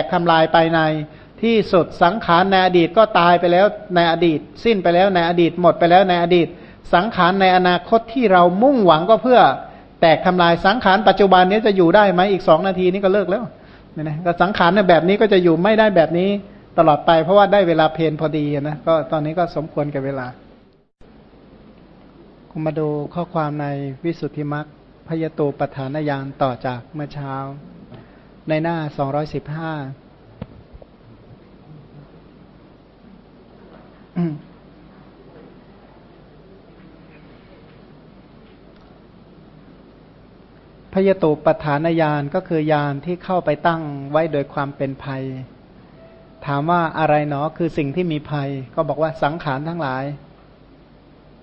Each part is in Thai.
กทำลายไปในที่สุดสังขารในอดีตก็ตายไปแล้วในอดีต สิ้นไปแล้วในอดีตหมดไปแล้วในอดีต สังขารในอนาคตที่เรามุ่งหวังก็เพื่อแตกทำลายสังขารปัจจุบันนี้จะอยู่ได้ไหมอีกสองนาทีนี้ก็เลิกแล้วเนี่ยนะก็สังขารในแบบนี้ก็จะอยู่ไม่ได้แบบนี้ตลอดไปเพราะว่าได้เวลาเพนพอดีนะก็ตอนนี้ก็สมควรกับเวลาคุณมาดูข้อความในวิสุทธิมรรคพยตูปฐานญาณต่อจากเมื่อเช้า ในหน้าสองร้อยสิบห้าพยตูปฐานญาณก็คือยานที่เข้าไปตั้งไว้โดยความเป็นภัย ถามว่าอะไรเนาะคือสิ่งที่มีภัย ก็บอกว่าสังขารทั้งหลาย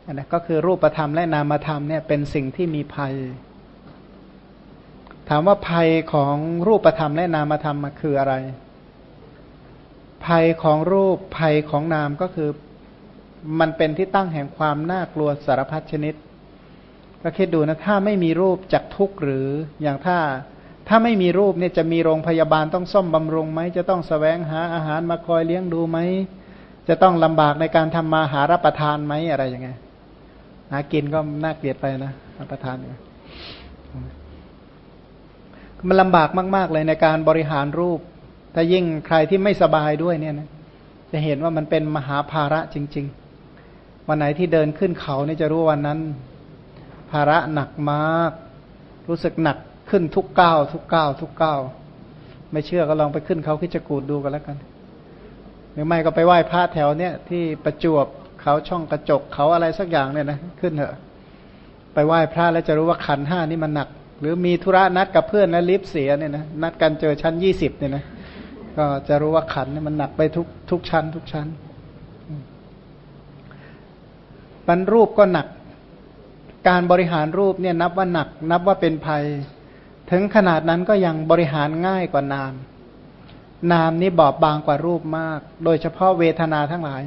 อันนั้นก็คือรูปธรรมและนามธรรมเนี่ยเป็นสิ่งที่มีภัย ถามว่าภัยของรูปธรรมและนามธรรมมาคืออะไร ภัยของรูปภัยของนามก็คือมันเป็นที่ตั้งแห่งความน่ากลัวสารพัดชนิด ก็คิดดูนะถ้าไม่มีรูปจักทุกข์หรืออย่างถ้าถ้าไม่มีรูปเนี่ยจะมีโรงพยาบาลต้องซ่อมบำรุงไหมจะต้องสแสวงหาอาหารมาคอยเลี้ยงดูไหมจะต้องลำบากในการทำมาหารับประทานไหมอะไรย่างไงหากินก็น่าเกลียดไปนะรับประทานเนี่ย มันลำบากมาก ๆ เลยในการบริหารรูป ถ้ายิ่งใครที่ไม่สบายด้วยเนี่ยนะจะเห็นว่ามันเป็นมหาภาระจริง ๆ วันไหนที่เดินขึ้นเขาเนี่ยจะรู้วันนั้น ภาระหนักมาก รู้สึกหนักขึ้นทุกก้าวทุกก้าวทุกก้าวไม่เชื่อก็ลองไปขึ้นเขาคิจกูดดูกันแล้วกัน หรือไม่ก็ไปไหว้พระแถวเนี้ยที่ประจวบเขาช่องกระจกเขาอะไรสักอย่างเนี่ยนะขึ้นเถอะ ไปไหว้พระแล้วจะรู้ว่าขันห้านี่มันหนัก หรือมีธุระนัดกับเพื่อนแล้วลิฟเสียเนี่ยนะนัดกันเจอชั้นยี่สิบเนี่ยนะก็จะรู้ว่าขันเนี่ยมันหนักไปทุกทุกชั้น ทุกชั้นปันรูปก็หนัก การบริหารรูปเนี่ยนับว่าหนัก นับว่าเป็นภัย ถึงขนาดนั้นก็ยังบริหารง่ายกว่านาม นามนี้บอบบางกว่ารูปมาก โดยเฉพาะเวทนาทั้งหลาย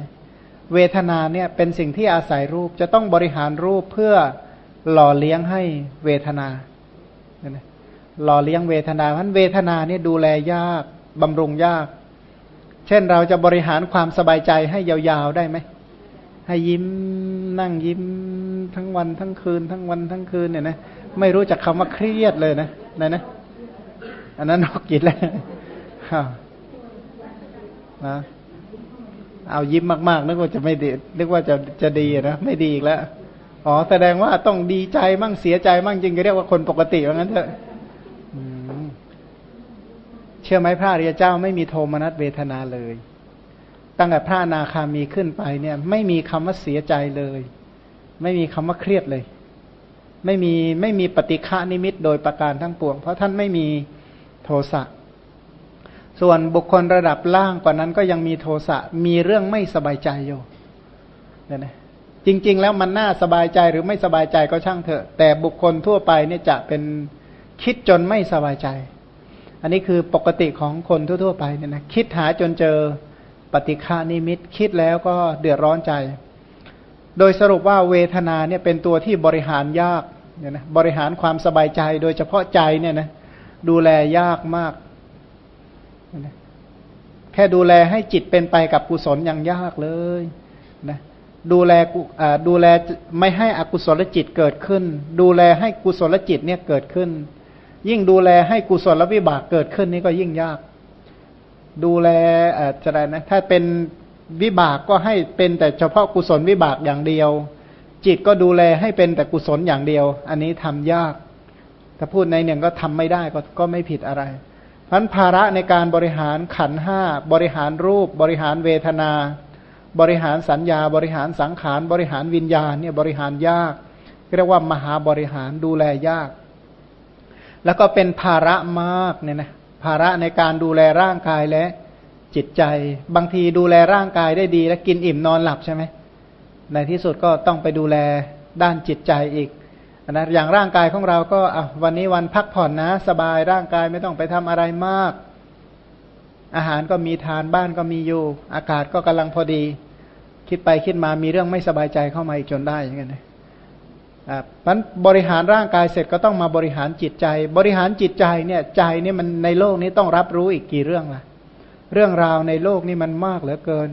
เวทนาเนี่ยเป็นสิ่งที่อาศัยรูปจะต้องบริหารรูปเพื่อหล่อเลี้ยงให้เวทนา หล่อเลี้ยงเวทนาเพราะเวทนาเนี่ยดูแลยากบำรุงยาก เช่นเราจะบริหารความสบายใจให้ยาวๆได้ไหมให้ยิ้มนั่งยิ้มทั้งวันทั้งคืน ทั้งวันทั้งคืนเนี่ยนะไม่รู้จักคำว่าเครียดเลยนะนะนะ อันนั้นนอกกิจแล้วนะเอายิ้มมากๆนึกว่าจะไม่ดีนึกว่าจะจะดีนะไม่ดีอีกแล้ว อ๋อแสดงว่าต้องดีใจมั่งเสียใจมั่งจริงก็เรียกว่าคนปกติว่างั้นเถอะเชื่อไหมพระอริยเจ้าไม่มีโทมนัสเวทนาเลย ตั้งแต่พระนาคามีขึ้นไปเนี่ย ไม่มีคำว่าเสียใจเลย ไม่มีคำว่าเครียดเลย ไม่มีไม่มีปฏิฆานิมิตโดยประการทั้งปวง เพราะท่านไม่มีโทสะส่วนบุคคลระดับล่างกว่านั้นก็ยังมีโทสะมีเรื่องไม่สบายใจอยู่เนี่ยนะ จริง ๆ แล้วมันน่าสบายใจหรือไม่สบายใจก็ช่างเถอะ แต่บุคคลทั่วไปเนี่ยจะเป็นคิดจนไม่สบายใจ อันนี้คือปกติของคนทั่ว ๆ ไปเนี่ยนะคิดหาจนเจอปฏิฆานิมิตคิดแล้วก็เดือดร้อนใจ โดยสรุปว่าเวทนาเนี่ยเป็นตัวที่บริหารยากเนี่ยนะบริหารความสบายใจโดยเฉพาะใจเนี่ยนะดูแลยากมาก แค่ดูแลให้จิตเป็นไปกับกุศลยังยากเลย ดูแลดูแลไม่ให้อกุศลจิตเกิดขึ้น ดูแลให้กุศลจิตเนี่ยเกิดขึ้น ยิ่งดูแลให้กุศลวิบากเกิดขึ้นนี่ก็ยิ่งยาก ดูแลจะไรนะถ้าเป็นวิบากก็ให้เป็นแต่เฉพาะกุศลวิบากอย่างเดียว จิตก็ดูแลให้เป็นแต่กุศลอย่างเดียว อันนี้ทำยาก ถ้าพูดในหนึ่งก็ทำไม่ได้ก็ก็ไม่ผิดอะไรเพราะภาระในการบริหารขันห้าบริหารรูปบริหารเวทนา บริหารสัญญาบริหารสังขารบริหารวิญญาณเนี่ยบริหารยาก เรียกว่ามหาบริหารดูแลยาก แล้วก็เป็นภาระมากเนี่ยนะภาระในการดูแลร่างกายและจิตใจ บางทีดูแลร่างกายได้ดี แล้วกินอิ่มนอนหลับใช่ไหมในที่สุดก็ต้องไปดูแลด้านจิตใจอีกนะอย่างร่างกายของเราก็วันนี้วันพักผ่อนนะ สบายร่างกายไม่ต้องไปทำอะไรมาก อาหารก็มีทานบ้านก็มีอยู่ อากาศก็กำลังพอดี คิดไปคิดมามีเรื่องไม่สบายใจเข้ามาอีกจนได้อย่างเงี้ยอ่ามันบริหารร่างกายเสร็จก็ต้องมาบริหารจิตใจ บริหารจิตใจเนี่ยใจเนี่ยมันในโลกนี้ต้องรับรู้อีกกี่เรื่องล่ะ เรื่องราวในโลกนี่มันมากเหลือเกิน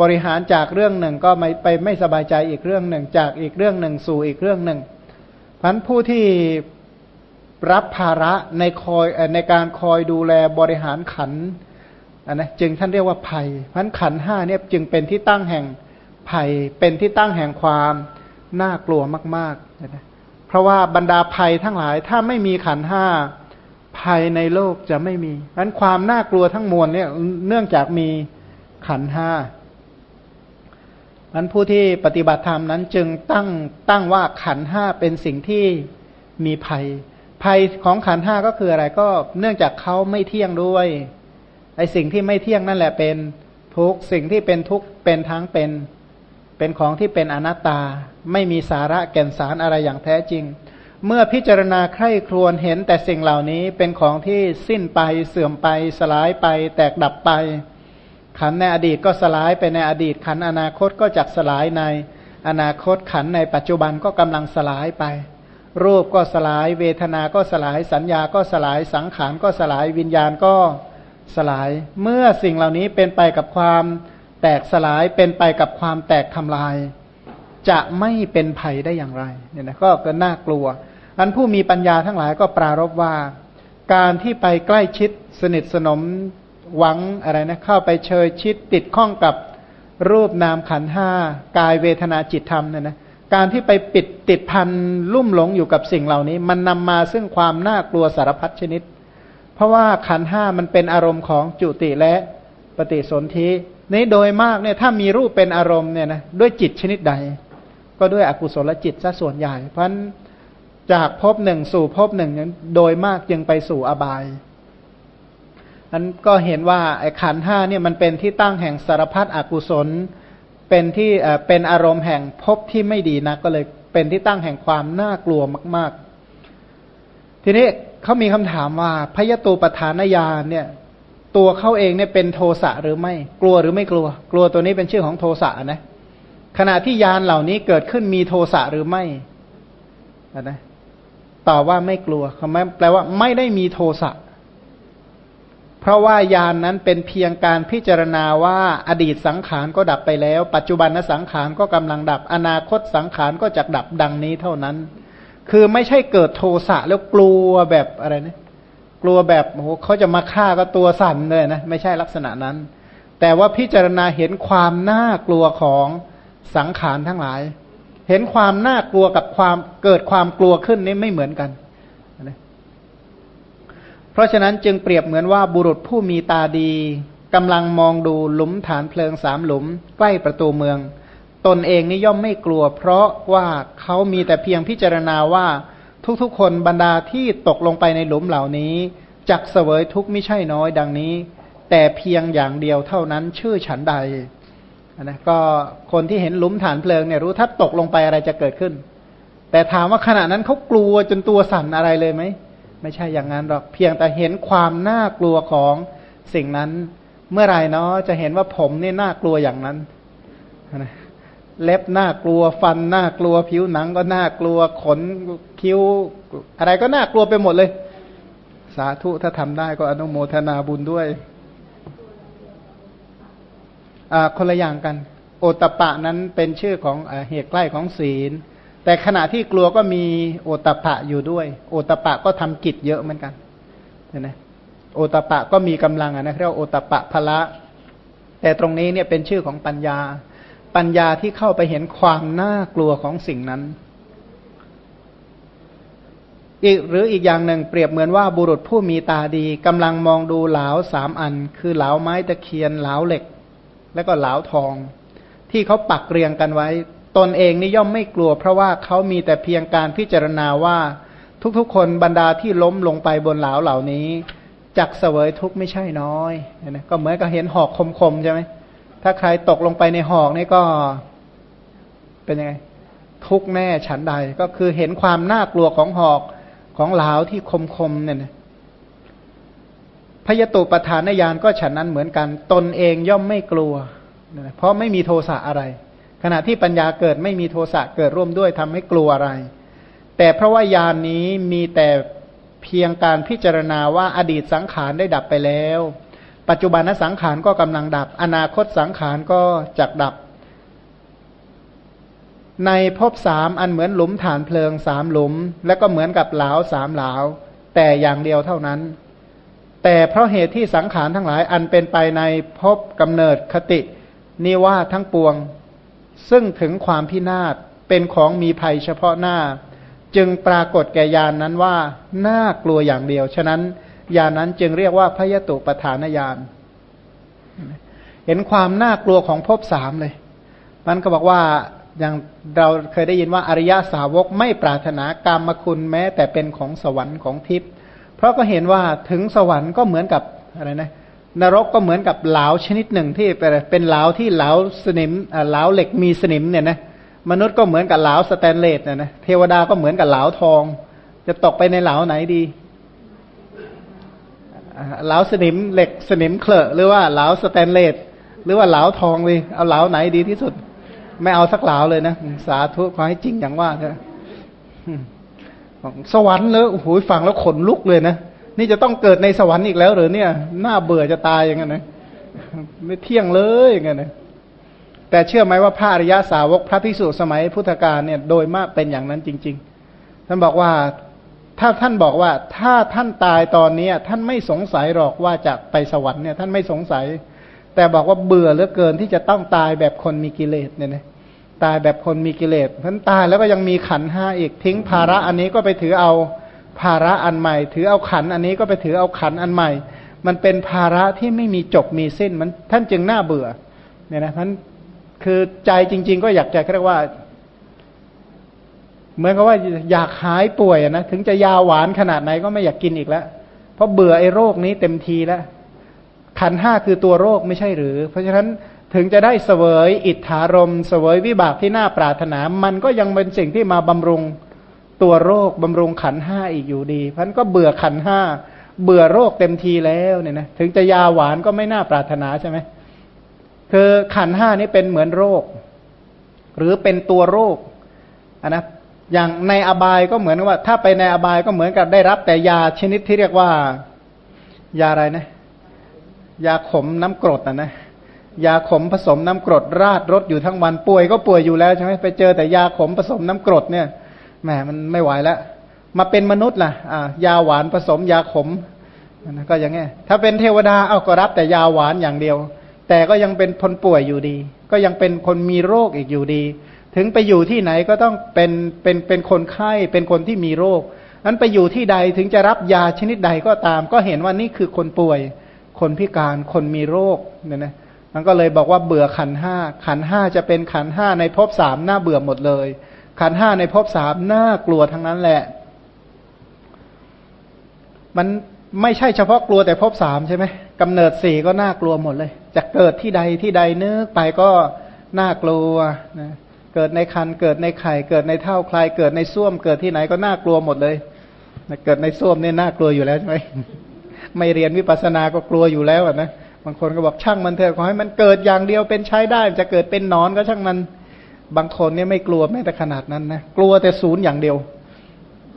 บริหารจากเรื่องหนึ่งก็ไม่ไปไม่สบายใจอีกเรื่องหนึ่ง จากอีกเรื่องหนึ่งสู่อีกเรื่องหนึ่งพันผู้ที่รับภาระในคอยในการคอยดูแลบริหารขันอันนะจึงท่านเรียกว่าภัยพันขันห้าเนี่ยจึงเป็นที่ตั้งแห่ง ภัยเป็นที่ตั้งแห่งความน่ากลัวมากๆนะเพราะว่าบรรดาภัยทั้งหลายถ้าไม่มีขันห้าภัยในโลกจะไม่มีนั้นความน่ากลัวทั้งมวลเนี่ยเนื่องจากมีขันห้านั้นผู้ที่ปฏิบัติธรรมนั้นจึงตั้งตั้งว่าขันห้าเป็นสิ่งที่มีภัย ภัยของขันห้าก็คืออะไรก็เนื่องจากเขาไม่เที่ยงด้วยไอสิ่งที่ไม่เที่ยงนั่นแหละเป็นทุกสิ่งที่เป็นทุกเป็นทั้งเป็น เป็นของที่เป็นอนัตตา ไม่มีสาระแก่นสารอะไรอย่างแท้จริง เมื่อพิจารณาใคร่ครวญเห็นแต่สิ่งเหล่านี้เป็นของที่สิ้นไปเสื่อมไป สลายไป แตกดับไป ขันในอดีตก็สลายไปในอดีต ขันอนาคตก็จักสลายในอนาคตขันในปัจจุบันก็กำลังสลายไป รูปก็สลาย เวทนาก็สลาย สัญญาก็สลาย สังขารก็สลาย วิญญาณก็สลาย เมื่อสิ่งเหล่านี้เป็นไปกับความ แตกสลายเป็นไปกับความแตกทำลาย จะไม่เป็นภัยได้อย่างไรเนี่ยนะก็ก็น่ากลัวอันผู้มีปัญญาทั้งหลายก็ปรารบว่า การที่ไปใกล้ชิดสนิทสนมหวังอะไรนะเข้าไปเชยชิดติดข้องกับรูปนามขันห้ากายเวทนาจิตธรรมเนี่ยนะการที่ไปปิดติดพันลุ่มหลงอยู่กับสิ่งเหล่านี้ มันนำมาซึ่งความน่ากลัวสารพัดชนิด เพราะว่าขันห้ามันเป็นอารมณ์ของจุติและปฏิสนธิ นี้โดยมากเนี่ยถ้ามีรูปเป็นอารมณ์เนี่ยนะด้วยจิตชนิดใด ก็ด้วยอกุศลจิตซะส่วนใหญ่ เพราะจากภพหนึ่งสู่ภพหนึ่งโดยมากจึงไปสู่อบายนั้นก็เห็นว่าไอ้ขันห้าเนี่ยมันเป็นที่ตั้งแห่งสารพัดอกุศล เป็นที่เป็นอารมณ์แห่งภพที่ไม่ดีนะก็เลยเป็นที่ตั้งแห่งความน่ากลัวมาก ๆ ทีนี้เขามีคำถามว่าพยตูปทานญาณเนี่ย ตัวเขาเองเนี่ยเป็นโทสะหรือไม่ กลัวหรือไม่กลัว กลัวตัวนี้เป็นชื่อของโทสะนะ ขณะที่ยานเหล่านี้เกิดขึ้นมีโทสะหรือไม่นะตอบว่าไม่กลัวคำนั้นแปลว่าไม่ได้มีโทสะเพราะว่ายานนั้นเป็นเพียงการพิจารณาว่าอดีตสังขารก็ดับไปแล้ว ปัจจุบันนสังขารก็กำลังดับ อนาคตสังขารก็จะดับดังนี้เท่านั้น คือไม่ใช่เกิดโทสะแล้วกลัวแบบอะไรนะ กลัวแบบโอ้โหเขาจะมาฆ่าก็ตัวสั่นเลยนะไม่ใช่ลักษณะนั้น แต่ว่าพิจารณาเห็นความน่ากลัวของสังขารทั้งหลาย เห็นความน่ากลัวกับความเกิดความกลัวขึ้นนี่ไม่เหมือนกันนะเพราะฉะนั้นจึงเปรียบเหมือนว่าบุรุษผู้มีตาดีกำลังมองดูหลุมฐานเพลิงสามหลุม ใกล้ประตูเมือง ตนเองนี่ย่อมไม่กลัว เพราะว่าเขามีแต่เพียงพิจารณาว่า ทุกๆ คนบรรดาที่ตกลงไปในหลุมเหล่านี้จักเสวยทุกไม่ใช่น้อยดังนี้ แต่เพียงอย่างเดียวเท่านั้นชื่อฉันใดนะก็คนที่เห็นหลุมฐานเพลิงเนี่ยรู้ถ้าตกลงไปอะไรจะเกิดขึ้น แต่ถามว่าขณะนั้นเขากลัวจนตัวสั่นอะไรเลยไหมไม่ใช่อย่างนั้นหรอกเพียงแต่เห็นความน่ากลัวของสิ่งนั้น เมื่อไรเนาะจะเห็นว่าผมนี่น่ากลัวอย่างนั้นนะ เล็บน่ากลัว ฟันน่ากลัว ผิวหนังก็น่ากลัว ขนคิ้ว อะไรก็น่ากลัวไปหมดเลย สาธุถ้าทำได้ก็อนุโมทนาบุญด้วยอ่าคนละอย่างกัน โอตปะนั้นเป็นชื่อของอเหตุใกล้ของศีล แต่ขณะที่กลัวก็มีโอตปะอยู่ด้วย โอตปะก็ทำกิจเยอะเหมือนกันเห็นไหมโอตปะก็มีกำลังนะเรียกว่าโอตปะพละ แต่ตรงนี้เนี่ยเป็นชื่อของปัญญา ปัญญาที่เข้าไปเห็นความน่ากลัวของสิ่งนั้น อีกหรืออีกอย่างหนึ่งเปรียบเหมือนว่าบุรุษผู้มีตาดีกำลังมองดูเหลาสามอัน คือเหลาไม้ตะเคียนเหลาเหล็ก และก็เหลาทอง ที่เขาปักเรียงกันไว้ ตนเองนี่ย่อมไม่กลัว เพราะว่าเขามีแต่เพียงการพิจารณาว่าทุกๆ คนบรรดาที่ล้มลงไปบนเหลาเหล่านี้จักเสวยทุกข์ไม่ใช่น้อยนะก็เหมือนกับเห็นหอกคมๆใช่ไหม ถ้าใครตกลงไปในหอกนี่ก็เป็นยังไง ทุกแน่ฉันใด ก็คือเห็นความน่ากลัวของหอกของเหลาที่คมคมเนี่ยพยตุปทานญาณก็ฉันนั้นเหมือนกัน ตนเองย่อมไม่กลัว เพราะไม่มีโทสะอะไร ขณะที่ปัญญาเกิดไม่มีโทสะเกิดร่วมด้วยทำให้กลัวอะไร แต่เพราะว่ายานนี้มีแต่เพียงการพิจารณาว่าอดีตสังขารได้ดับไปแล้ว ปัจจุบันนสังขารก็กำลังดับ อนาคตสังขารก็จักดับ ในภพสามอันเหมือนหลุมฐานเพลิงสามหลุม และก็เหมือนกับเหลาสามเหลาแต่อย่างเดียวเท่านั้น แต่เพราะเหตุที่สังขารทั้งหลายอันเป็นไปในภพกำเนิดคติ นิว่าทั้งปวง ซึ่งถึงความพินาศเป็นของมีภัยเฉพาะหน้า จึงปรากฏแก่ยานนั้นว่าน่ากลัวอย่างเดียว ฉะนั้น ยานนั้นจึงเรียกว่าพยตุปทานญาณเห็นความน่ากลัวของภพสามเลย มันก็บอกว่าอย่างเราเคยได้ยินว่าอริยสาวกไม่ปรารถนากรรมคุณแม้ แต่เป็นของสวรรค์ของทิพย์เพราะก็เห็นว่าถึงสวรรค์ก็เหมือนกับอะไรนะนรกก็เหมือนกับเหลาชนิดหนึ่งที่เป็นเหลาที่เหลาสนิมเหลาเหล็กมีสนิมเนี่ยนะมนุษย์ก็เหมือนกับเหลาสแตนเลสเนี่ยนะเทวดาก็เหมือนกับเหลาทอง จะตกไปในเหลาไหนดี เหลาสนิมเหล็กสนิมเคลอะหรือว่าเหลาสแตนเลสหรือว่าเหลาทองเลยเอาเหลาไหนดีที่สุด ไม่เอาสักเหลาเลยนะสาธุขอให้จริงอย่างว่าเถอะสวรรค์เลยโอ้โหฟังแล้วขนลุกเลยนะนี่จะต้องเกิดในสวรรค์อีกแล้วหรือเนี่ยน้าเบื่อจะตายอย่างเงี้ยนะไม่เที่ยงเลยอย่างเงี้ยนะแต่เชื่อไหมว่าพระอริยาสาวกพระภิกษุสมัยพุทธกาลเนี่ยโดยมากเป็นอย่างนั้นจริง ๆ ท่านบอกว่า ถ้าท่านบอกว่าถ้าท่านตายตอนนี้ท่านไม่สงสัยหรอกว่าจะไปสวรรค์เนี่ยท่านไม่สงสัย แต่บอกว่าเบื่อเหลือเกินที่จะต้องตายแบบคนมีกิเลสเนี่ยนะตายแบบคนมีกิเลสท่านตายแล้วก็ยังมีขันห้าอีกทิ้งภาระอันนี้ก็ไปถือเอาภาระอันใหม่ ถือเอาขันอันนี้ก็ไปถือเอาขันอันใหม่ มันเป็นภาระที่ไม่มีจบมีสิ้นมันท่านจึงน่าเบื่อเนี่ยนะท่านคือใจจริง ๆ ก็อยากจะเรียกว่า เหมือนกับว่าอยากหายป่วยนะถึงจะยาหวานขนาดไหนก็ไม่อยากกินอีกแล้ว เพราะเบื่อไอ้โรคนี้เต็มทีแล้ว ขันห้าคือตัวโรคไม่ใช่หรือ เพราะฉะนั้นถึงจะได้เสวยอิทธารมเสวยวิบากที่น่าปรารถนา มันก็ยังเป็นสิ่งที่มาบำรุงตัวโรคบำรุงขันห้าอีกอยู่ดีเพราะนั้นก็เบื่อขันห้าเบื่อโรคเต็มทีแล้วเนี่ยนะถึงจะยาหวานก็ไม่น่าปรารถนาใช่ไหมคือขันห้านี้เป็นเหมือนโรค หรือเป็นตัวโรคอันนะ อย่างในอบายก็เหมือนว่า ถ้าไปในอบายก็เหมือนกับได้รับแต่ยาชนิดที่เรียกว่า ยาอะไรนะ ยาขมน้ำกรดนะนะยาขมผสมน้ำกรด ราดรถอยู่ทั้งวันป่วยก็ป่วยอยู่แล้วใช่ไหมไปเจอแต่ยาขมผสมน้ำกรดเนี่ยแหมมันไม่ไหวแล้วมาเป็นมนุษย์ล่ะอ่ายาหวานผสมยาขมนะก็อย่างเงี้ยถ้าเป็นเทวดาเอาก็รับแต่ยาหวานอย่างเดียว แต่ก็ยังเป็นคนป่วยอยู่ดี ก็ยังเป็นคนมีโรคอีกอยู่ดี ถึงไปอยู่ที่ไหนก็ต้องเป็นเป็นเป็นคนไข้เป็นคนที่มีโรคนั้นไปอยู่ที่ใดถึงจะรับยาชนิดใดก็ตาม ก็เห็นว่านี่คือคนป่วย คนพิการคนมีโรคเนี่ยนะมันก็เลยบอกว่าเบื่อขันห้าขันห้าจะเป็นขันห้าในภพสามน่าเบื่อหมดเลย ขันห้าในภพสามน่ากลัวทั้งนั้นแหละ มันไม่ใช่เฉพาะกลัวแต่ภพสามใช่ไหมกำเนิดสี่ก็น่ากลัวหมดเลย จะเกิดที่ใดที่ใดนึกไปก็น่ากลัวนะ เกิดในคันเกิดในไข่ เกิดในเท่าคลาย เกิดในส้วมเกิดที่ไหนก็น่ากลัวหมดเลยเกิดในส้วมเนี่ยน่ากลัวอยู่แล้วใช่ไหมไม่เรียนวิปัสสนาก็กลัวอยู่แล้วนะบางคนก็บอกช่างมันเถอะขอให้มันเกิดอย่างเดียวเป็นใช้ได้ จะเกิดเป็นนอนก็ช่างมันบางคนเนี่ยไม่กลัวแม้แต่ขนาดนั้นนะกลัวแต่ศูนย์อย่างเดียว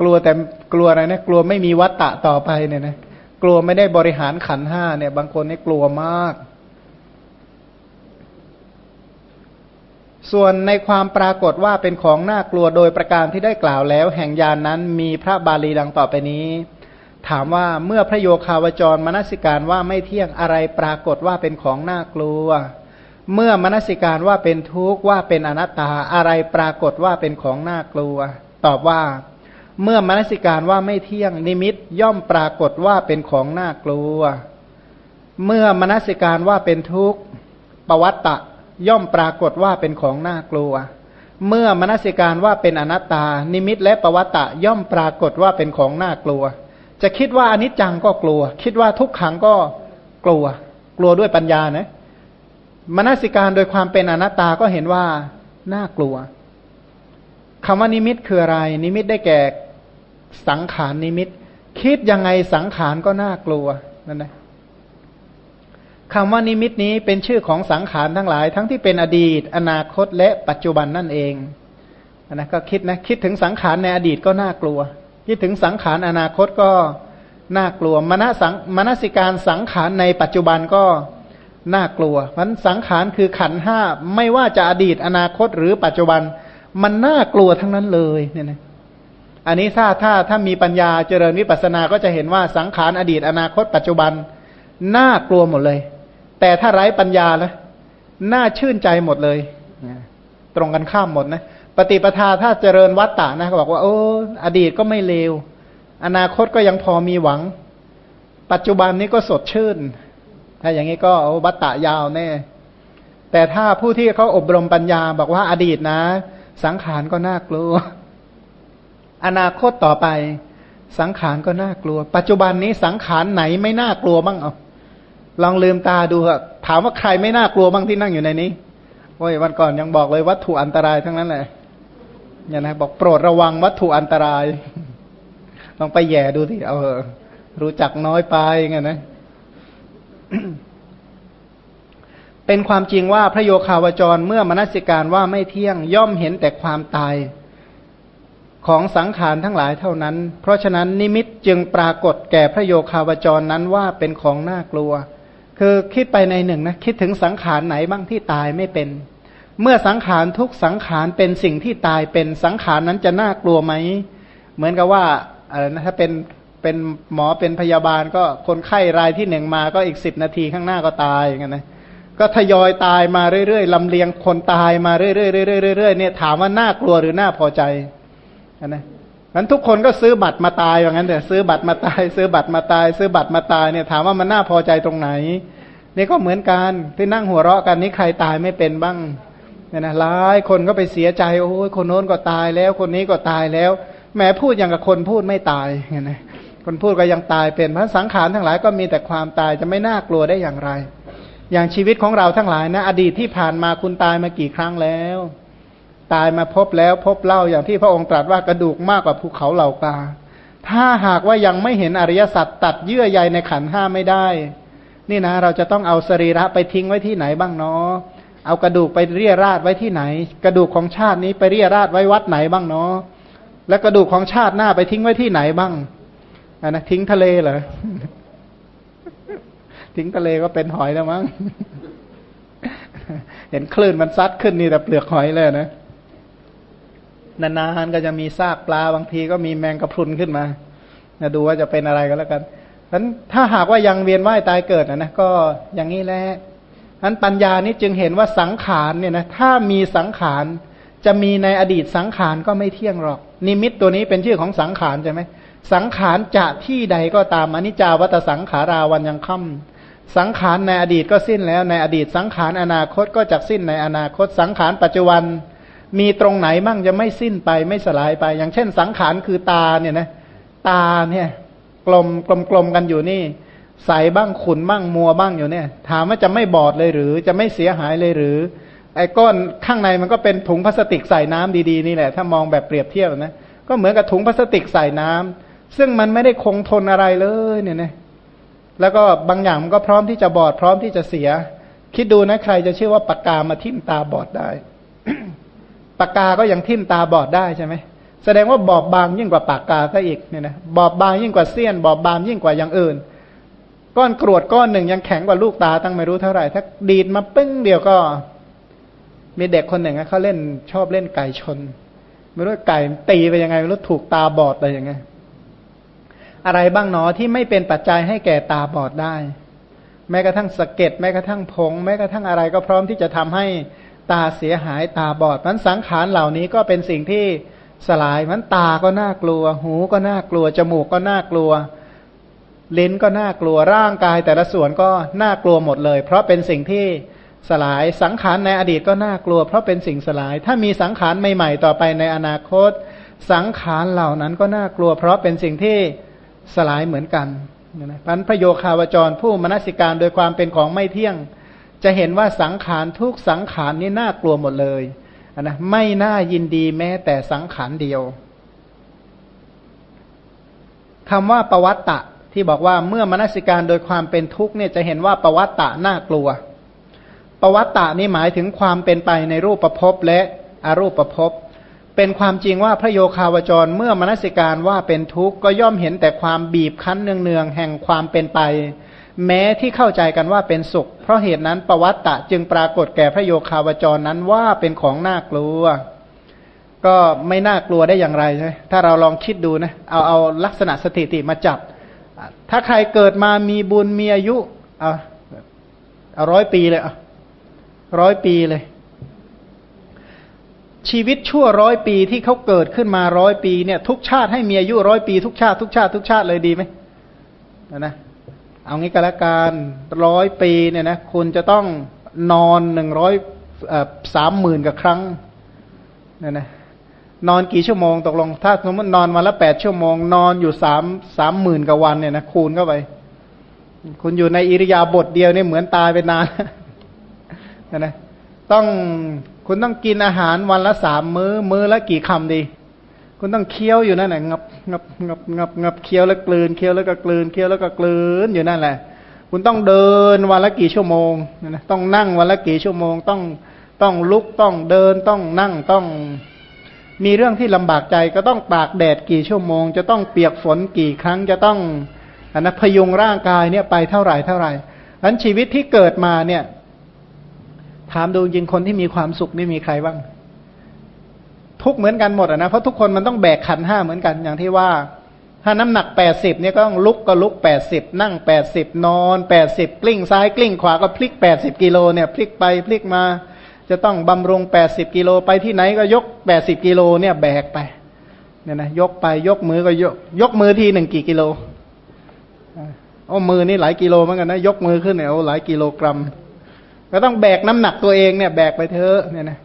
กลัวแต่กลัวอะไรนะกลัวไม่มีวัตตะต่อไปเนี่ยนะกลัวไม่ได้บริหารขันห้าเนี่ย บางคนเนี่ยกลัวมาก ส่วนในความปรากฏว่าเป็นของน่ากลัวโดยประการที่ได้กล่าวแล้ว แห่งยานนั้นมีพระบาลีดังต่อไปนี้ ถามว่าเมื่อพระโยคาวจรมนสิการว่าไม่เที่ยงอะไรปรากฏว่าเป็นของน่ากลัว เมื่อมนสิการว่าเป็นทุกข์ว่าเป็นอนัตตาอะไรปรากฏว่าเป็นของน่ากลัว ตอบว่า เมื่อมนสิการว่าไม่เที่ยงนิมิตย่อมปรากฏว่าเป็นของน่ากลัว เมื่อมนสิการว่าเป็นทุกข์ปวัตตะ ย่อมปรากฏว่าเป็นของน่ากลัว เมื่อมนสิการว่าเป็นอนัตตา นิมิตและปวัตตะย่อมปรากฏว่าเป็นของน่ากลัว จะคิดว่าอนิจจังก็กลัว คิดว่าทุกขังก็กลัว กลัวด้วยปัญญานะมนสิการโดยความเป็นอนัตตาก็เห็นว่าน่ากลัวคำว่านิมิตคืออะไร นิมิตได้แก่สังขารนิมิต คิดยังไงสังขารก็น่ากลัวนั่นนะ คำว่านิมิตนี้เป็นชื่อของสังขารทั้งหลาย ทั้งที่เป็นอดีต อนาคตและปัจจุบันนั่นเองนะก็คิดนะคิดถึงสังขารในอดีตก็น่ากลัว คิดถึงสังขารอนาคตก็น่ากลัวมณสังมนสิการสังขารในปัจจุบันก็น่ากลัวมันสังขารคือขันห้าไม่ว่าจะอดีตอนาคตหรือปัจจุบันมันน่ากลัวทั้งนั้นเลยเนี่ยนะอันนี้ถ้าถ้าถ้ามีปัญญาเจริญวิปัสสนาก็จะเห็นว่าสังขารอดีตอนาคต ปัจจุบันน่ากลัวหมดเลย แต่ถ้าไร้ปัญญาแล้วน่าชื่นใจหมดเลยตรงกันข้ามหมดนะปฏิปทาถ้าเจริญวัตตะนะเขาบอกว่าโอ้อดีตก็ไม่เลวอนาคตก็ยังพอมีหวัง ปัจจุบันนี้ก็สดชื่น ถ้าอย่างนี้ก็วัตตะยาวแน่ แต่ถ้าผู้ที่เขาอบรมปัญญาบอกว่าอดีตนะ สังขารก็น่ากลัว อนาคตต่อไป สังขารก็น่ากลัว ปัจจุบันนี้สังขารไหนไม่น่ากลัวบ้างเอา ลองลืมตาดูอะถามว่าใครไม่น่ากลัวบ้างที่นั่งอยู่ในนี้โอ้ยวันก่อนยังบอกเลยวัตถุอันตรายทั้งนั้นแหละเนี่ยนะบอกโปรดระวังวัตถุอันตราย ลองไปแย่ดูที่เอาเหอรู้จักน้อยไปไงนะเป็นความจริงว่าพระโยคาวจรเมื่อมนสิการว่าไม่เที่ยงย่อมเห็นแต่ความตายของสังขารทั้งหลายเท่านั้น เพราะฉะนั้นนิมิตจึงปรากฏแก่พระโยคาวจรนั้นว่าเป็นของน่ากลัว คือคิดไปในหนึ่งนะคิดถึงสังขารไหนบ้างที่ตายไม่เป็น เมื่อสังขารทุกสังขารเป็นสิ่งที่ตายเป็นสังขารนั้นจะน่ากลัวไหม เหมือนกับว่าอะไรนะถ้าเป็นเป็นหมอเป็นพยาบาลก็คนไข้รายที่หนึ่งมาก็อีกสิบนาทีข้างหน้าก็ตายอย่างนั้นนะก็ทยอยตายมาเรื่อยๆลำเลียงคนตายมาเรื่อยๆเรื่อยๆเนี่ยถามว่าน่ากลัวหรือน่าพอใจนะ นั้นทุกคนก็ซื้อบัตรมาตายอย่างนั้นแต่ซื้อบัตรมาตาย ซื้อบัตรมาตาย ซื้อบัตรมาตายเนี่ยถามว่ามันน่าพอใจตรงไหนนี่ก็เหมือนกันที่นั่งหัวเราะกันนี้ใครตายไม่เป็นบ้างเนี่ยนะหลายคนก็ไปเสียใจโอ้ยคนโน้นก็ตายแล้ว คนนี้ก็ตายแล้วแม้พูดอย่างกับคนพูดไม่ตายเห็นไหมคนพูดก็ยังตายเป็นพระสังขารทั้งหลายก็มีแต่ความตายจะไม่น่ากลัวได้อย่างไร อย่างชีวิตของเราทั้งหลายนะ อดีตที่ผ่านมาคุณตายมากี่ครั้งแล้ว ตายมาพบแล้วพบเล่าอย่างที่พระองค์ตรัสว่ากระดูกมากกว่าภูเขาเหล่ากาถ้าหากว่ายังไม่เห็นอริยสัจตัดเยื่อใยในขันห้าไม่ได้ นี่นะ เราจะต้องเอาสรีระไปทิ้งไว้ที่ไหนบ้างเนาะเอากระดูกไปเรียราดไว้ที่ไหน กระดูกของชาตินี้ไปเรียราดไว้วัดไหนบ้างเนาะแล้วกระดูกของชาติหน้าไปทิ้งไว้ที่ไหนบ้างอันนะทิ้งทะเลเหรอทิ้งทะเลก็เป็นหอยแล้วมั้งเห็นคลื่นมันซัดขึ้นนี่แต่เปลือกหอยเลยนะ นานๆก็จะมีซากปลาบางทีก็มีแมงกะพรุนขึ้นมานะดูว่าจะเป็นอะไรก็แล้วกันนั้นถ้าหากว่ายังเวียนว่ายตายเกิดนะนะก็อย่างนี้แหละนั้นปัญญานี้จึงเห็นว่าสังขารเนี่ยนะถ้ามีสังขารจะมีในอดีตสังขารก็ไม่เที่ยงหรอก นิมิตตัวนี้เป็นชื่อของสังขารใช่ไหมสังขารจะที่ใดก็ตามอนิจจาวัตสังขาราวันยังค่ำสังขารในอดีตก็สิ้นแล้วในอดีตสังขารอนาคตก็จะสิ้นในอนาคตสังขารปัจจุบัน มีตรงไหนมั่งจะไม่สิ้นไปไม่สลายไป อย่างเช่น สังขารคือตาเนี่ยนะตาเนี่ยกลมกลมกลมกันอยู่นี่ ใสบ้างขุนบ้างมัวบ้างอยู่เนี่ย ถามว่าจะไม่บอดเลยหรือ จะไม่เสียหายเลยหรือ ไอ้ก้อนข้างในมันก็เป็นถุงพลาสติกใส่น้ำดีๆนี่แหละ ถ้ามองแบบเปรียบเทียบนะก็เหมือนกับถุงพลาสติกใส่น้ำซึ่งมันไม่ได้คงทนอะไรเลยเนี่ยนะแล้วก็บางอย่างมันก็พร้อมที่จะบอดพร้อมที่จะเสีย คิดดูนะใครจะเชื่อว่าปากกามาทิ่มตาบอดได้ ปากกาก็ยังทิ่มตาบอดได้ใช่ไหมแสดงว่าบอบบางยิ่งกว่าปากกาซะอีกเนี่ยนะบอบบางยิ่งกว่าเสี้ยน บอบบางยิ่งกว่าอย่างอื่น ก้อนกรวดก้อนหนึ่งยังแข็งกว่าลูกตาตั้งไม่รู้เท่าไหร่ถ้าดีดมาปึ้งเดียวก็ มีเด็กคนหนึ่งเขาเล่นชอบเล่นไก่ชน ไม่รู้ไก่ตีไปยังไงไม่รู้ถูกตาบอดไรยังไง อะไรบ้างหนอที่ไม่เป็นปัจจัยให้แก่ตาบอดได้ แม้กระทั่งสะเก็ดแม้กระทั่งผง แม้กระทั่งอะไรก็พร้อมที่จะทำให้ ตาเสียหายตาบอดมันสังขารเหล่านี้ก็เป็นสิ่งที่สลายมันตาก็น่ากลัว หูก็น่ากลัว จมูกก็น่ากลัว ลิ้นก็น่ากลัวร่างกายแต่ละส่วนก็น่ากลัวหมดเลย เพราะเป็นสิ่งที่สลายสังขารในอดีตก็น่ากลัว เพราะเป็นสิ่งสลาย ถ้ามีสังขารใหม่ๆ ต่อไปในอนาคต สังขารเหล่านั้นก็น่ากลัว เพราะเป็นสิ่งที่สลายเหมือนกันนะพันพระโยคาวจรผู้มนสิการโดยความเป็นของไม่เที่ยง จะเห็นว่าสังขารทุกสังขารนี่น่ากลัวหมดเลยนะไม่น่ายินดีแม้แต่สังขารเดียวคำว่าประวัตตะที่บอกว่าเมื่อมนสิการโดยความเป็นทุกข์เนี่ยจะเห็นว่าประวัตตะน่ากลัวประวัตตะนี่หมายถึงความเป็นไปในรูปประพบและอรูปประพบเป็นความจริงว่าพระโยคาวจรเมื่อมนสิการว่าเป็นทุกข์ก็ย่อมเห็นแต่ความบีบคั้นเนืองๆแห่งความเป็นไป แม้ที่เข้าใจกันว่าเป็นสุข เพราะเหตุนั้นประวัตตะจึงปรากฏแก่พระโยคาวจรนั้นว่าเป็นของน่ากลัว ก็ไม่น่ากลัวได้อย่างไรใช่ถ้าเราลองคิดดูนะเอาเอาลักษณะสถิติมาจับ ถ้าใครเกิดมามีบุญมีอายุเอาเอาร้อยปีเลยอะร้อยปีเลย ชีวิตชั่วร้อยปีที่เขาเกิดขึ้นมาร้อยปีเนี่ย ทุกชาติให้มีอายุร้อยปีทุกชาติทุกชาติทุกชาติเลยดีไหมนะ เอางี้ก็แล้วกันร้อยปีเนี่ยนะคุณจะต้องนอนหนึ่งร้อยสามหมื่นกับครั้งเนี่ยนะนอนกี่ชั่วโมงตกลง ถ้าสมมตินอนวันละแปดชั่วโมง นอนอยู่สามสามหมื่นกับวันเนี่ยนะคูณเข้าไป คุณอยู่ในอิริยาบถเดียวเนี่ยเหมือนตายไปนานนะต้องคุณต้องกินอาหารวันละสามมือ้อ มื้อละกี่คำดี คุณต้องเคี้ยวอยู่นั่นแหละงับงับงับงับงับเคี้ยวแล้วกลืนเคี้ยวแล้วก็กลืนเคี้ยวแล้วก็กลืนอยู่นั่นแหละ คุณต้องเดินวันละกี่ชั่วโมงนะต้องนั่งวันละกี่ชั่วโมง ต้องต้องลุกต้องเดินต้องนั่งต้อง มีเรื่องที่ลำบากใจก็ต้องตากแดดกี่ชั่วโมง จะต้องเปียกฝนกี่ครั้งจะต้องอันนะพยุงร่างกายเนี่ยไปเท่าไหร่เท่าไหร่อันชีวิตที่เกิดมาเนี่ย ถามดูจริงคนที่มีความสุขนี่มีใครบ้าง ทุกเหมือนกันหมดอะนะเพราะทุกคนมันต้องแบกขันห้าเหมือนกันอย่างที่ว่า ถ้าน้ำหนักแปดสิบเนี่ยก็ต้องลุกก็ลุกแปดสิบนั่งแปดสิบนอนแปดสิบกลิ้งซ้ายกลิ้งขวาก็พลิกแปดสิบกิโลเนี่ยพลิกไปพลิกมา จะต้องบำรุงแปดสิบกิโลไปที่ไหนก็ยกแปดสิบกิโลเนี่ยแบกไปเนี่ยนะยกไปยกมือก็ยก ยกมือทีหนึ่งกี่กิโลโอ้มือนี่หลายกิโลเหมือนกันนะยกมือขึ้นเนี่ยโอ้หลายกิโลกรัม ก็ต้องแบกน้ำหนักตัวเองเนี่ยแบกไปเถอะเนี่ยนะ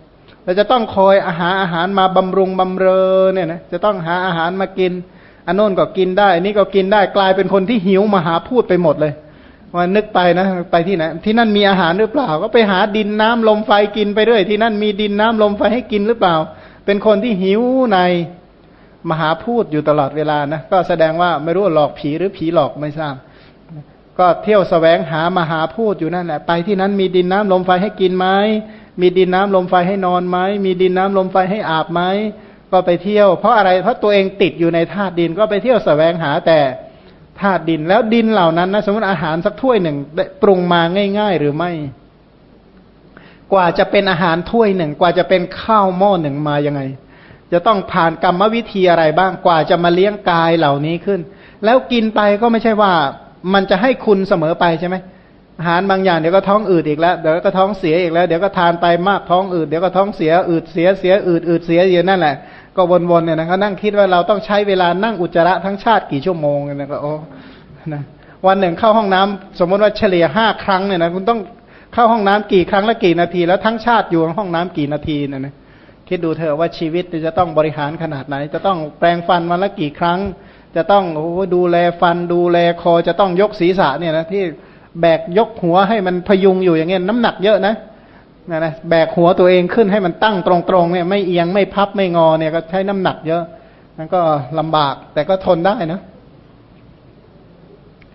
เราจะต้องคอยอาหารอาหารมาบำรุงบำเรอเนี่ยนะจะต้องหาอาหารมากินอันโน้นก็กินได้อันนี้ก็กินได้กลายเป็นคนที่หิวมาหาพูดไปหมดเลยว่านึกไปนะไปที่ไหนที่นั่นมีอาหารหรือเปล่า ก็ไปหาดินน้ำลมไฟกินไปเรื่อยที่นั่นมีดินน้ำลมไฟให้กินหรือเปล่า เป็นคนที่หิวในมหาพูดอยู่ตลอดเวลานะก็แสดงว่าไม่รู้หลอกผีหรือผีหลอกไม่ทราบก็เที่ยวสแสวงหามหาพูดอยู่นั่นแหละไปที่นั้นมีดินน้ำลมไฟให้กินไหม มีดินน้ำลมไฟให้นอนไหมมีดินน้ำลมไฟให้อาบไหมก็ไปเที่ยว เพราะอะไรเพราะตัวเองติดอยู่ในธาตุดินก็ไปเที่ยวสแสวงหาแต่ธาตุดินแล้วดินเหล่านั้นนะสมมติอาหารสักถ้วยหนึ่งปรุงมาง่าย ๆ หรือไม่ กว่าจะเป็นอาหารถ้วยหนึ่ง กว่าจะเป็นข้าวหม้อหนึ่งมายังไง จะต้องผ่านกรรมวิธีอะไรบ้างกว่าจะมาเลี้ยงกายเหล่านี้ขึ้น แล้วกินไปก็ไม่ใช่ว่า มันจะให้คุณเสมอไปใช่ไหม อาหารบางอย่างเดี๋ยวก็ท้องอืดอีกแล้วเดี๋ยวก็ท้องเสียอีกแล้วเดี๋ยวก็ทานไปมากท้องอืดเดี๋ยวก็ท้องเสียอืดเสียเสียอืดอืดเสียอยู่นั่นแหละก็วนๆเนี่ยนะเขานั่งคิดว่าเราต้องใช้เวลานั่งอุจจาระทั้งชาติกี่ชั่วโมงเนี่ยก็โอ้นะวันหนึ่งเข้าห้องน้ำสมมติว่าเฉลี่ยห้าครั้งเนี่ยนะคุณต้องเข้าห้องน้ำกี่ครั้งและกี่นาที แล้วทั้งชาติอยู่ห้องน้ำกี่นาทีเนี่ยนะคิดดูเถอะว่าชีวิตจะต้องบริหารขนาดไหน จะต้องแปลงฟันวันละกี่ครั้ง จะต้องโอ้ดูแลฟันดูแลคอจะต้องยกศีรษะเนี่ยนะที่ แบกยกหัวให้มันพยุงอยู่อย่างเงี้ยน้ำหนักเยอะนะนะนะแบกหัวตัวเองขึ้นให้มันตั้งตรงๆเนี่ยไม่เอียงไม่พับไม่งอเนี่ยก็ใช้น้ำหนักเยอะนั่นก็ลำบากแต่ก็ทนได้นะ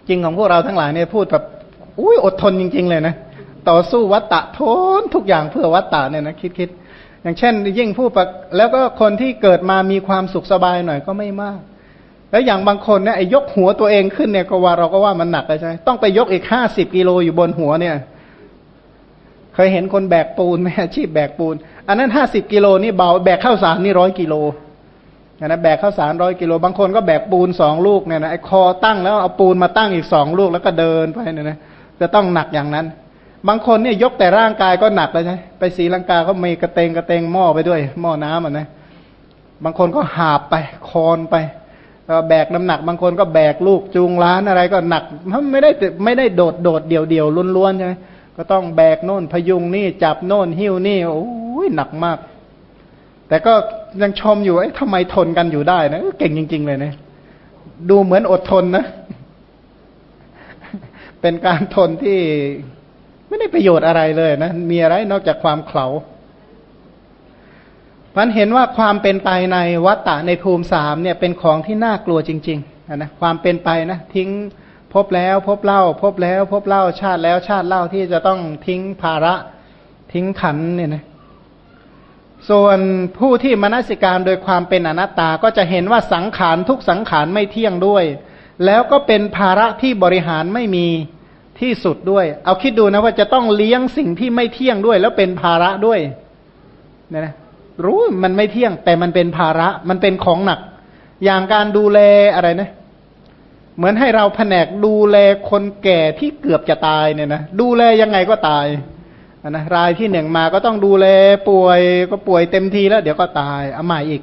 จริงของพวกเราทั้งหลายเนี่ยพูดแบบอุ้ยอดทนจริง ๆ เลยนะต่อสู้วัตตะทนทุกอย่างเพื่อวัตตะเนี่ยนะคิดคิดอย่างเช่น ยิ่งพูดแล้วก็คนที่เกิดมามีความสุขสบายหน่อยก็ไม่มาก แล้วอย่างบางคนเนี่ยไอ้ยกหัวตัวเองขึ้นเนี่ยก็ว่าเราก็ว่ามันหนักใช่ไหมต้องไปยกอีกห้าสิบกิโลอยู่บนหัวเนี่ย เคยเห็นคนแบกปูนไหมอาชีพแบกปูน อันนั้นห้าสิบกิโลนี่เบาแบกข้าวสารนี่ร้อยกิโลนะแบกข้าวสารร้อยกิโลบางคนก็แบกปูนสองลูกเนี่ยนะไอ้คอตั้งแล้วเอาปูนมาตั้งอีกสองลูกแล้วก็เดินไปเนี่ยนะจะต้องหนักอย่างนั้น บางคนเนี่ยยกแต่ร่างกายก็หนักเลยใช่ไปสีลังกาก็มีกระเตงกระเตงหม้อไปด้วยหม้อน้ำอะนะบางคนก็หาบไปคอนไป ก็แบกน้ำหนักบางคนก็แบกลูกจูงล้านอะไรก็หนักมันไม่ได้ไม่ได้โดดโดดเดี่ยวเดี่ยวล้วนๆใช่ไหมก็ต้องแบกโน่นพยุงนี่จับโน่นหิ้วนี่โอ้ยหนักมาก แต่ก็ยังชมอยู่ไอ้ทำไมทนกันอยู่ได้นะเก่งจริง ๆ เลยเนะดูเหมือนอดทนนะ เป็นการทนที่ไม่ได้ประโยชน์อะไรเลยนะมีอะไรนอกจากความเขลา มันเห็นว่าความเป็นไปในวัตตะในภูมิสามเนี่ยเป็นของที่น่ากลัวจริงๆนะความเป็นไปนะทิ้งพบแล้วพบเล่า พบแล้วพบเล่าชาติแล้วชาติเล่าที่จะต้องทิ้งภาระทิ้งขันเนี่ยนะส่วนผู้ที่มนสิการโดยความเป็นอนัตตาก็จะเห็นว่าสังขารทุกสังขารไม่เที่ยงด้วย แล้วก็เป็นภาระที่บริหารไม่มีที่สุดด้วย เอาคิดดูนะว่าจะต้องเลี้ยงสิ่งที่ไม่เที่ยงด้วย แล้วเป็นภาระด้วยเนี่ยนะ รู้มันไม่เที่ยง แต่มันเป็นภาระ มันเป็นของหนัก อย่างการดูแลอะไรนะ เหมือนให้เราแผนกดูแลคนแก่ที่เกือบจะตายเนี่ยนะดูแลยังไงก็ตายนะรายที่หนึ่งมาก็ต้องดูแลป่วยก็ป่วยเต็มทีแล้ว เดี๋ยวก็ตายเอาใหม่อีก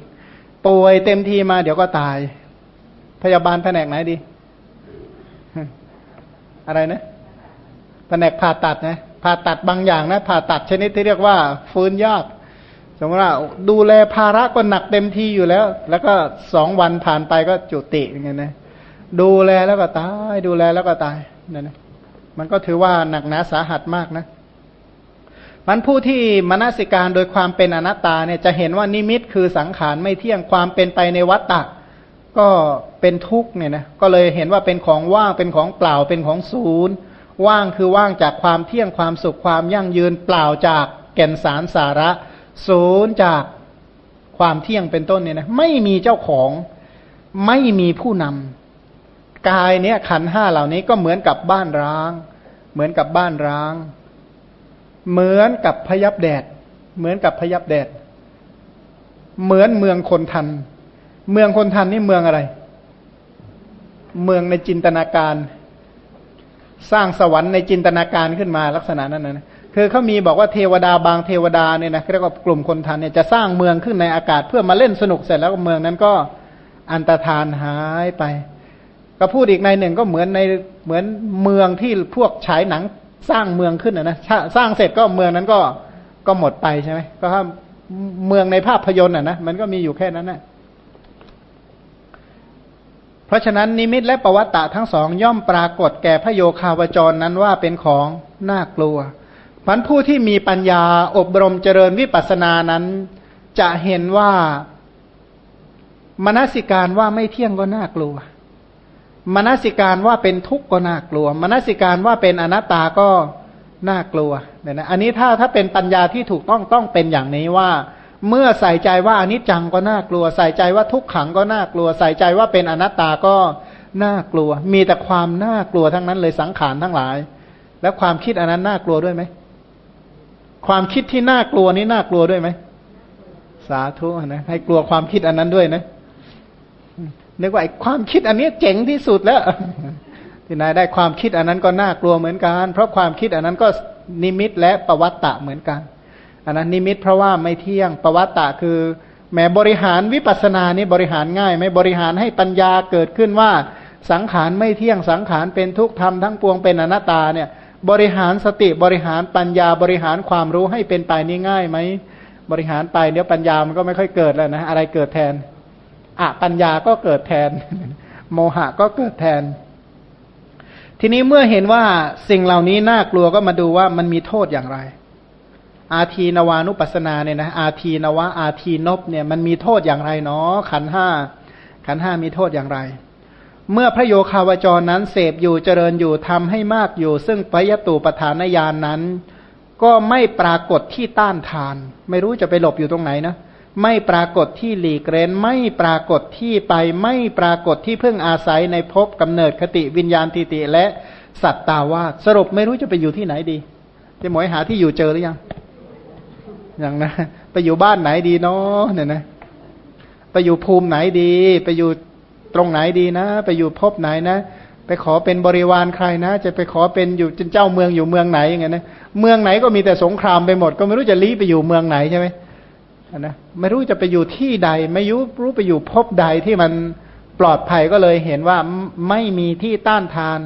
ป่วยเต็มทีมาเดี๋ยวก็ตาย พยาบาลแผนกไหนดี อะไรนะแผนกผ่าตัดนะผ่าตัดบางอย่างนะผ่าตัดชนิดที่เรียกว่าฟื้นยาก สมมติว่าดูแลภาระก็หนักเต็มทีอยู่แล้ว แล้วก็สองวันผ่านไปก็จุติอย่างเงี้ยนะดูแลแล้วก็ตาย ดูแลแล้วก็ตายนั่นนะมันก็ถือว่าหนักหนาสาหัสมากนะมันผู้ที่มนสิการโดยความเป็นอนัตตาเนี่ยจะเห็นว่านิมิตคือสังขารไม่เที่ยงความเป็นไปในวัฏฏะก็เป็นทุกข์เนี่ยนะก็เลยเห็นว่าเป็นของว่างเป็นของเปล่าเป็นของศูนย์ ว่างคือว่างจากความเที่ยงความสุขความยั่งยืนเปล่าจากแก่นสารสาระ ศูนย์จากความเที่ยงเป็นต้นเนี่ยนะไม่มีเจ้าของไม่มีผู้นำกายเนี่ยขันห้าเหล่านี้ก็เหมือนกับบ้านร้าง เหมือนกับบ้านร้าง เหมือนกับพยับแดด เหมือนกับพยับแดด เหมือนเมืองคนทัน เมืองคนทันนี่เมืองอะไร เมืองในจินตนาการ สร้างสวรรค์ในจินตนาการขึ้นมาลักษณะนั้นนะ คือเขามีบอกว่าเทวดาบางเทวดาเนี่ยนะเรียกว่ากลุ่มคนทันเนี่ยจะสร้างเมืองขึ้นในอากาศเพื่อมาเล่นสนุกเสร็จแล้วเมืองนั้นก็อันตรธานหายไป ก็พูดอีกในหนึ่งก็เหมือนในเหมือนเมืองที่พวกฉายหนังสร้างเมืองขึ้นนะนะสร้างเสร็จก็เมืองนั้นก็ก็หมดไปใช่ไหมก็ถ้าเมืองในภาพยนตร์อะนะมันก็มีอยู่แค่นั้นนะเพราะฉะนั้นนิมิตและประวัตตะทั้งสองย่อมปรากฏแก่พระโยคาวจรนั้นว่าเป็นของน่ากลัว พันผู้ที่มีปัญญาอบรมเจริญวิปัสสนานั้น จะเห็นว่ามนสิการว่าไม่เที่ยงก็น่ากลัวมนสิการว่าเป็นทุกข์ก็น่ากลัวมนสิการว่าเป็นอนัตตาก็น่ากลัวเนี่ยนะอันนี้ถ้าถ้าเป็นปัญญาที่ถูกต้องต้องเป็นอย่างนี้ว่า เมื่อใส่ใจว่าอนิจจังก็น่ากลัว ใส่ใจว่าทุกขังก็น่ากลัว ใส่ใจว่าเป็นอนัตตาก็น่ากลัว มีแต่ความน่ากลัวทั้งนั้นเลยสังขารทั้งหลาย แล้วความคิดอันนั้นน่ากลัวด้วยไหม ความคิดที่น่ากลัวนี้น่ากลัวด้วยไหมสาธุนะให้กลัวความคิดอันนั้นด้วยนะนึกว่าไอ้ความคิดอันนี้เจ๋งที่สุดแล้วที่นายได้ความคิดอันนั้นก็น่ากลัวเหมือนกัน เพราะความคิดอันนั้นก็นิมิตและประวัตตะเหมือนกัน อันนั้นนิมิตเพราะว่าไม่เที่ยงประวัตตะคือแม้บริหารวิปัสสนานี่บริหารง่ายไหมบริหารให้ปัญญาเกิดขึ้นว่าสังขารไม่เที่ยงสังขารเป็นทุกข์ธรรมทั้งปวงเป็นอนัตตาเนี่ย บริหารสติบริหารปัญญาบริหารความรู้ให้เป็นไปนี่ง่ายไหมบริหารไปเดี๋ยวปัญญามันก็ไม่ค่อยเกิดแล้วนะอะไรเกิดแทนอะปัญญาก็เกิดแทน โมหะก็เกิดแทน ทีนี้เมื่อเห็นว่าสิ่งเหล่านี้น่ากลัวก็มาดูว่ามันมีโทษอย่างไร อาทีนวานุปัสนาเนี่ยนะอาทีนวะอาทีนบเนี่ยมันมีโทษอย่างไรเนาะขันห้าขันห้ามีโทษอย่างไร เมื่อพระโยคาวจรนั้นเสพอยู่เจริญอยู่ทำให้มากอยู่ ซึ่งปยตูปฐานญาณนนั้น ก็ไม่ปรากฏที่ต้านทาน ไม่รู้จะไปหลบอยู่ตรงไหนนะ ไม่ปรากฏที่หลีกเร้นไม่ปรากฏที่ไป ไม่ปรากฏที่เพึ่งอาศัยในภพกำเนิดคติวิญญาณทิติและสัตตาวาสรุปไม่รู้จะไปอยู่ที่ไหนดีจะหมอยหาที่อยู่เจอหรือยังอย่างนะ ไปอยู่บ้านไหนดีเนาะเนี่ยนะ ไปอยู่ภูมิไหนดี ไปอยู่ ตรงไหนดีนะ ไปอยู่ภพไหนนะ ไปขอเป็นบริวารใครนะ จะไปขอเป็นอยู่เจ้าเมืองอยู่เมืองไหนอย่างเงี้ยนะเมืองไหนก็มีแต่สงครามไปหมด ก็ไม่รู้จะลี้ไปอยู่เมืองไหนใช่ไหมนะไม่รู้จะไปอยู่ที่ใด ไม่รู้รู้ไปอยู่พบใดที่มันปลอดภัยก็เลยเห็นว่าไม่มีที่ต้านทาน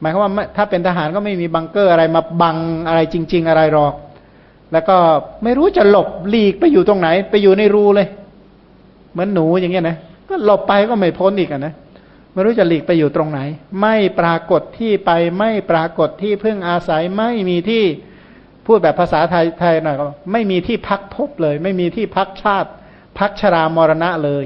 หมายความว่าถ้าเป็นทหารก็ไม่มีบังเกอร์อะไรมาบังอะไรจริง ๆ อะไรหรอก แล้วก็ไม่รู้จะหลบหลีกไปอยู่ตรงไหน ไปอยู่ในรูเลย เหมือนหนูอย่างเงี้ยนะ ก็หลบไปก็ไม่พ้นอีกนะไม่รู้จะหลีกไปอยู่ตรงไหน ไม่ปรากฏที่ไปไม่ปรากฏที่พึ่งอาศัยไม่มีที่พูดแบบภาษาไทยไทยหน่อยก็ไม่มีที่พักพบเลย ไม่มีที่พักชาติ พักชรามรณะเลย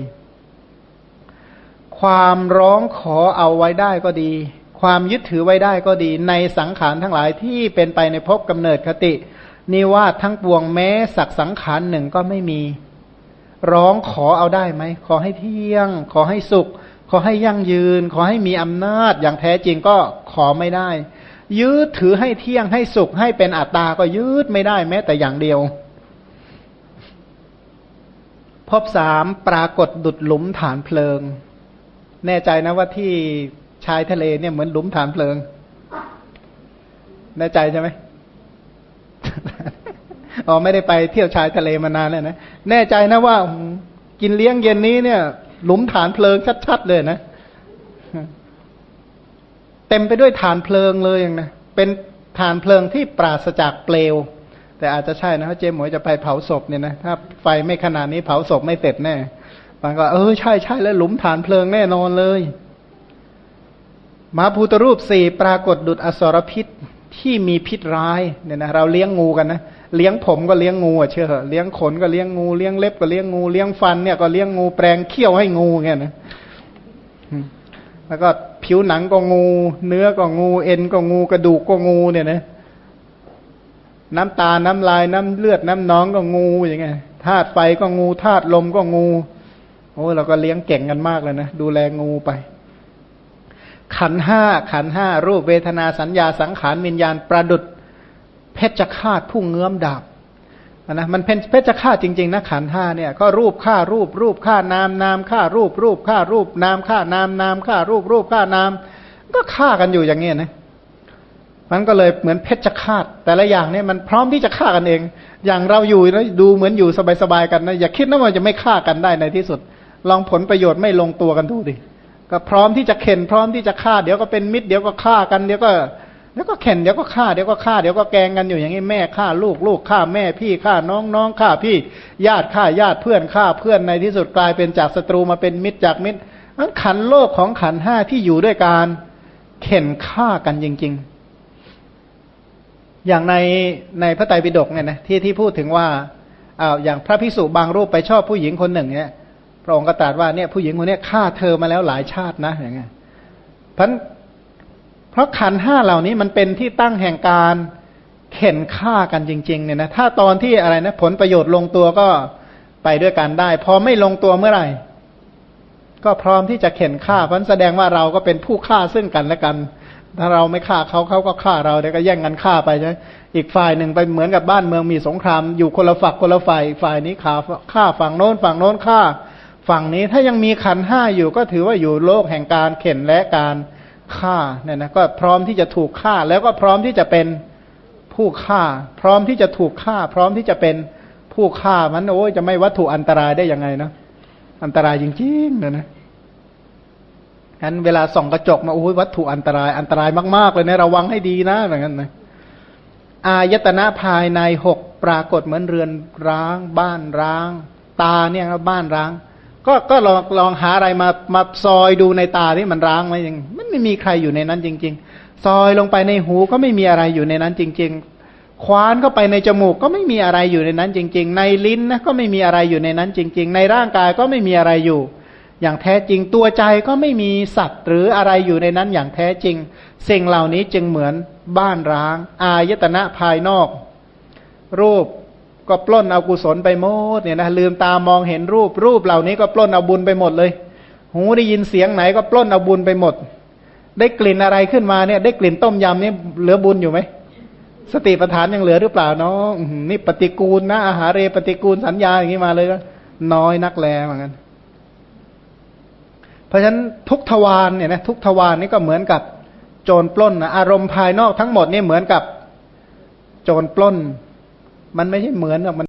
ความร้องขอเอาไว้ได้ก็ดี ความยึดถือไว้ได้ก็ดี ในสังขารทั้งหลายที่เป็นไปในภพกำเนิดคติ นิวาสทั้งปวงแม้สักสังขารหนึ่งก็ไม่มี ร้องขอเอาได้ไหม ขอให้เที่ยง ขอให้สุข ขอให้ยั่งยืน ขอให้มีอำนาจอย่างแท้จริงก็ขอไม่ได้ ยืดถือให้เที่ยงให้สุขให้เป็นอัตตาก็ยืดไม่ได้แม้แต่อย่างเดียว พบสามปรากฏดุดหลุมฐานเพลิง แน่ใจนะว่าที่ชายทะเลเนี่ยเหมือนหลุมฐานเพลิง แน่ใจใช่ไหม อ๋อไม่ได้ไปเที่ยวชายทะเลมานานแล้วนะแน่ใจนะว่ากินเลี้ยงเย็นนี้เนี่ย หลุมฐานเพลิงชัดๆเลยนะเต็มไปด้วยฐานเพลิงเลยอย่างนะเป็นฐานเพลิงที่ปราศจากเปลว แต่อาจจะใช่นะเจ๊หมวยจะไปเผาศพเนี่ยนะถ้าไฟไม่ขนาดนี้เผาศพไม่เสร็จแน่บางก็เออใช่ใช่แล้วหลุมฐานเพลิงแน่นอนเลยมาภูตรูปสี่ปรากฏดุดอสรพิษที่มีพิษร้ายเนี่ยนะเราเลี้ยงงูกันนะ เลี้ยงผมก็เลี้ยงงูอะเชื่อเลี้ยงขนก็เลี้ยงงูเลี้ยงเล็บก็เลี้ยงงูเลี้ยงฟันเนี่ยก็เลี้ยงงูแปลงเขี้ยวให้งูเงี้ยนะแล้วก็ผิวหนังก็งู เนื้อก็งู เอ็นก็งูกระดูกก็งูเนี่ยนะน้ำตา น้ำลาย น้ำเลือด น้ำน้องก็งูอย่างเงี้ยธาตุไฟก็งูธาตุลมก็งู โอ้เราก็เลี้ยงเก่งกันมากเลยนะดูแลงูไป ขันห้าขันห้ารูปเวทนาสัญญาสังขารวิญญาณประดุด เพชฌฆาตผู้เงื้อมดาบนะมันเป็นเพชฌฆาตจริงๆนะขันห้าเนี่ยก็รูปฆ่ารูปรูปฆ่านามนามฆ่ารูปรูปฆ่ารูปนามฆ่านามนามฆ่ารูปรูปฆ่านาม ก็ฆ่ากันอยู่อย่างเงี้ยนะมันก็เลยเหมือนเพชฌฆาตแต่ละอย่างเนี่ยมันพร้อมที่จะฆ่ากันเอง อย่างเราอยู่นะดูเหมือนอยู่สบายๆกันนะอย่าคิดนะว่าจะไม่ฆ่ากันได้ในที่สุด ลองผลประโยชน์ไม่ลงตัวกันดูดิก็พร้อมที่จะเข็นพร้อมที่จะฆ่า เดี๋ยวก็เป็นมิตรเดี๋ยวก็ฆ่ากันเดี๋ยวก็ เดี๋ยวก็เข็นเดี๋ยวก็ฆ่าเดี๋ยวก็ฆ่าเดี๋ยวก็แกงกันอยู่อย่างนี้แม่ฆ่าลูกลูกฆ่าแม่พี่ฆ่าน้องน้องฆ่าพี่ญาติฆ่าญาติเพื่อนฆ่าเพื่อนในที่สุดกลายเป็นจากศัตรูมาเป็นมิตรจากมิตรนั้นขันโลกของขันห้าที่อยู่ด้วยการเข็นฆ่ากันจริง ๆ อย่างในในพระไตรปิฎกเนี่ยนะที่ที่พูดถึงว่าอ้าวอย่างพระพิสุบางรูปไปชอบผู้หญิงคนหนึ่งเนี่ยพระองค์ก็ตรัสว่าเนี่ยผู้หญิงคนนี้ฆ่าเธอมาแล้วหลายชาตินะอย่างเงี้ยเพราะ เพราะขันห้าเหล่านี้มันเป็นที่ตั้งแห่งการเข็นฆ่ากันจริงๆเนี่ยนะถ้าตอนที่อะไรนะ ผลประโยชน์ลงตัวก็ไปด้วยกันได้ พอไม่ลงตัวเมื่อไหร่ ก็พร้อมที่จะเข็นฆ่าเพราะแสดงว่าเราก็เป็นผู้ฆ่าซึ่งกันและกัน ถ้าเราไม่ฆ่าเขาเขาก็ฆ่าเราเดี๋ยวก็แย่งกันฆ่าไปใช่อีกฝ่ายหนึ่งไปเหมือนกับบ้านเมืองมีสงคราม อยู่คนละฝักคนละฝ่ายฝ่ายนี้ฆ่าฆ่าฝั่งโน้นฝั่งโน้นฆ่า ฝั่งนี้ถ้ายังมีขันห้าอยู่ก็ถือว่าอยู่โลกแห่งการเข็นและการ ฆ่าเนี่ยนะก็พร้อมที่จะถูกฆ่าแล้วก็พร้อมที่จะเป็นผู้ฆ่า พร้อมที่จะถูกฆ่า พร้อมที่จะเป็นผู้ฆ่ามันโอ้ยจะไม่วัตถุอันตรายได้ยังไงเนาะอันตรายจริงๆเนะนะฉะนั้นเวลาส่องกระจกมาโอ้ยวัตถุอันตรายอันตรายมากๆเลยนะระวังให้ดีนะอย่างนั้นนะอายตนะภายในหกปรากฏเหมือนเรือนร้าง บ้านร้าง ตาเนี่ยครับบ้านร้าง ก็ก็ลองลองหาอะไรมามาซอยดูในตาที่มันร้างไหมยังมันไม่มีใครอยู่ในนั้นจริง ๆ ซอยลงไปในหูก็ไม่มีอะไรอยู่ในนั้นจริง ๆ คว้านเข้าไปในจมูกก็ไม่มีอะไรอยู่ในนั้นจริง ๆ ในลิ้นนะก็ไม่มีอะไรอยู่ในนั้นจริง ๆ ในร่างกายก็ไม่มีอะไรอยู่ อย่างแท้จริงตัวใจก็ไม่มีสัตว์หรืออะไรอยู่ในนั้นอย่างแท้จริง สิ่งเหล่านี้จึงเหมือนบ้านร้าง อายตนะภายนอก รูป ก็ปล้นเอากุศลไปหมดเนี่ยนะลืมตามองเห็นรูปรูปเหล่านี้ก็ปล้นเอาบุญไปหมดเลย หูได้ยินเสียงไหนก็ปล้นเอาบุญไปหมด ได้กลิ่นอะไรขึ้นมาเนี่ย ได้กลิ่นต้มยำนี่เหลือบุญอยู่ไหมสติปัฏฐานยังเหลือหรือเปล่าน้องนี่ปฏิกูลนะอาหารเรปฏิกูลสัญญาอย่างนี้มาเลยน้อยนักแลเหมือนกันเพราะฉะนั้นทุกทวารเนี่ยนะทุกทวารนี่ก็เหมือนกับโจรปล้นนะอารมณ์ภายนอกทั้งหมดนี่เหมือนกับโจรปล้น มันไม่ใช่เหมือนหรอกมัน